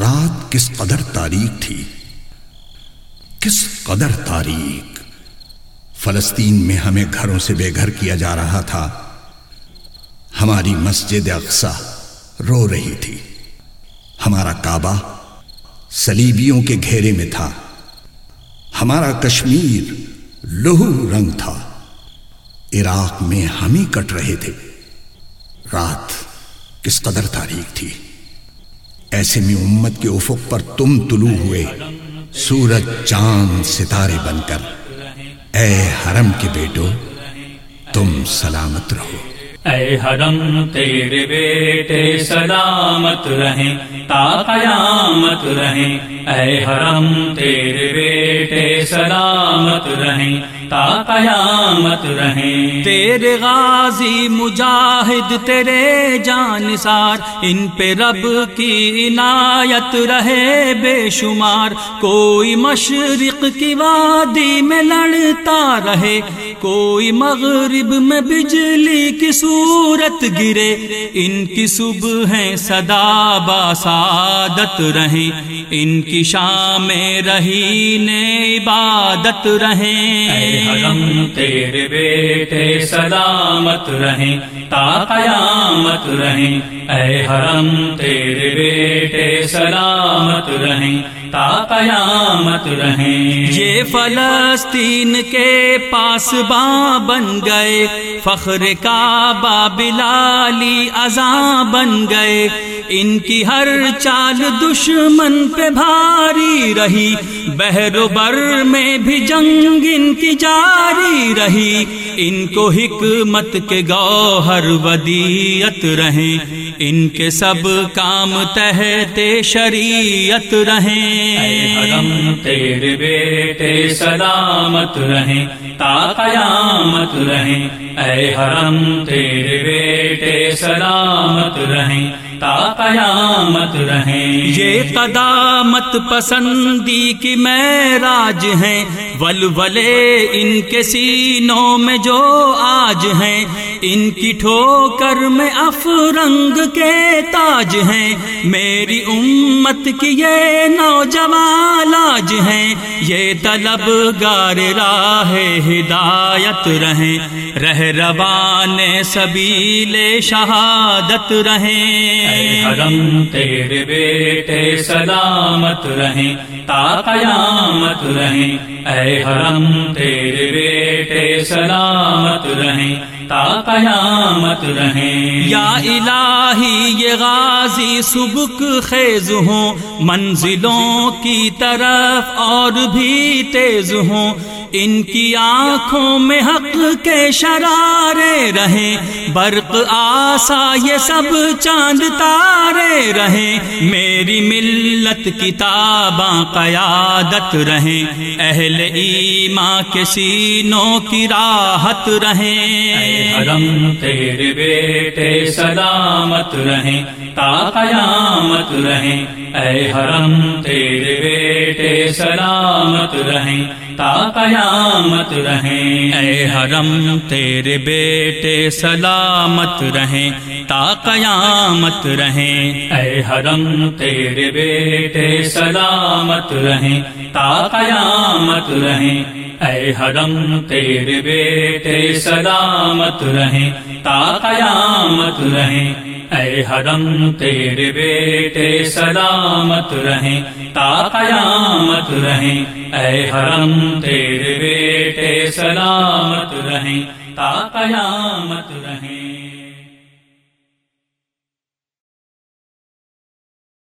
رات کس قدر تاریخ تھی۔ کس قدر تاریخ فلسطین میں ہمیں گھروں سے بے گھر کیا جا رہا تھا۔ ہماری مسجد اقسا رو رہی تھی۔ ہمارا کعبہ سلیبیوں کے گھیرے میں تھا۔ ہمارا کشمیر لہو رنگ تھا۔ عراق میں ہم ہی کٹ رہے تھے۔ رات کس قدر تاریخ تھی۔ ایسے میں امت کے افق پر تم طلوع ہوئے۔ سورج، چاند، ستارے بن کر۔ اے حرم کے بیٹو، تم سلامت رہو۔ اے حرم، تیرے بیٹے سلامت رہیں، تا قیامت رہیں۔ اے حرم، تیرے بیٹے سلامت رہیں۔ تا قیامت رہیں۔ تیرے غازی مجاہد تیرے جان سار ان پہ رب کی عنایت رہے بے شمار۔ کوئی مشرق کی وادی میں لڑتا رہے کوئی مغرب میں بجلی کی صورت گرے۔ ان کی صبح ہے صدا باسادت رہیں۔ ان کی شام رہی نے عبادت رہیں۔ حرم تیرے بیٹے سلامت رہیں تا قیامت رہیں اے حرم تیرے بیٹے سلامت رہیں تا قیامت رہیں۔ یہ فلسطین کے پاس باں بن گئے، فخر کا بلالی ازاں بن گئے۔ ان کی ہر چال دشمن پہ بھاری رہی، بحر و بر میں بھی جنگ ان کی جاری رہی۔ ان کو حکمت کے گوہر ودیت رہیں۔ ان کے سب کام تحت شریعت رہیں۔ حرم تیرے بیٹے سلامت رہیں تا قیامت رہیں۔ اے حرم تیرے بیٹے سلامت رہیں۔ تا قیامت رہیں۔ یہ قدامت پسندی کی میں راج ہیں۔ ولولے ان کے سینوں میں جو آج ہیں۔ ان کی ٹھوکر میں افرنگ کے تاج ہیں۔ میری امت کی یہ نوجوان آج ہیں۔ یہ طلب گار راہ ہدایت رہیں۔ رہ روان سبیل شہادت رہیں۔ حرم تیرے بیٹے سلامت رہیں تا قیامت رہیں اے حرم تیرے بیٹے سلامت رہیں تا قیامت رہیں یا الہی یہ غازی سبک خیز ہوں منزلوں کی طرف اور بھی تیز ہوں ان کی آنکھوں میں حق کے شرارے رہیں، برق آسا یہ سب چاند تارے رہیں۔ میری ملت کتاباں قیادت رہیں۔ اہل ایماں کے سینوں کی راحت رہیں۔ حرم، تیرے بیٹے سلامت رہیں۔ تا قیامت رہیں۔ اے حرم، تیرے بیٹے سلامت رہیں۔ تا قیامت رہیں۔ اے حرم تیرے بیٹے سلامت رہیں تا قیامت رہیں۔ اے حرم تیرے بیٹے سلامت رہیں تا قیامت رہیں۔ اے حرم تیرے بیٹے سلامت رہیں تا قیامت رہیں۔ اے حرم تیرے بیٹے سلامت رہیں، تا قیامت رہیں۔ اے حرم تیرے بیٹے سلامت رہیں، تا قیامت رہیں۔